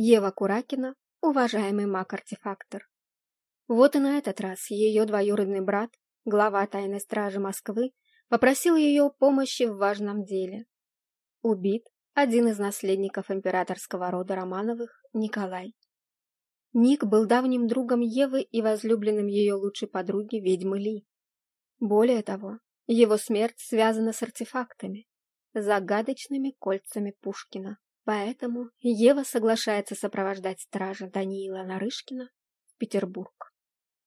Ева Куракина, уважаемый маг-артефактор. Вот и на этот раз ее двоюродный брат, глава тайной стражи Москвы, попросил ее помощи в важном деле. Убит один из наследников императорского рода Романовых, Николай. Ник был давним другом Евы и возлюбленным ее лучшей подруги, ведьмы Ли. Более того, его смерть связана с артефактами, загадочными кольцами Пушкина. Поэтому Ева соглашается сопровождать стража Даниила Нарышкина в Петербург.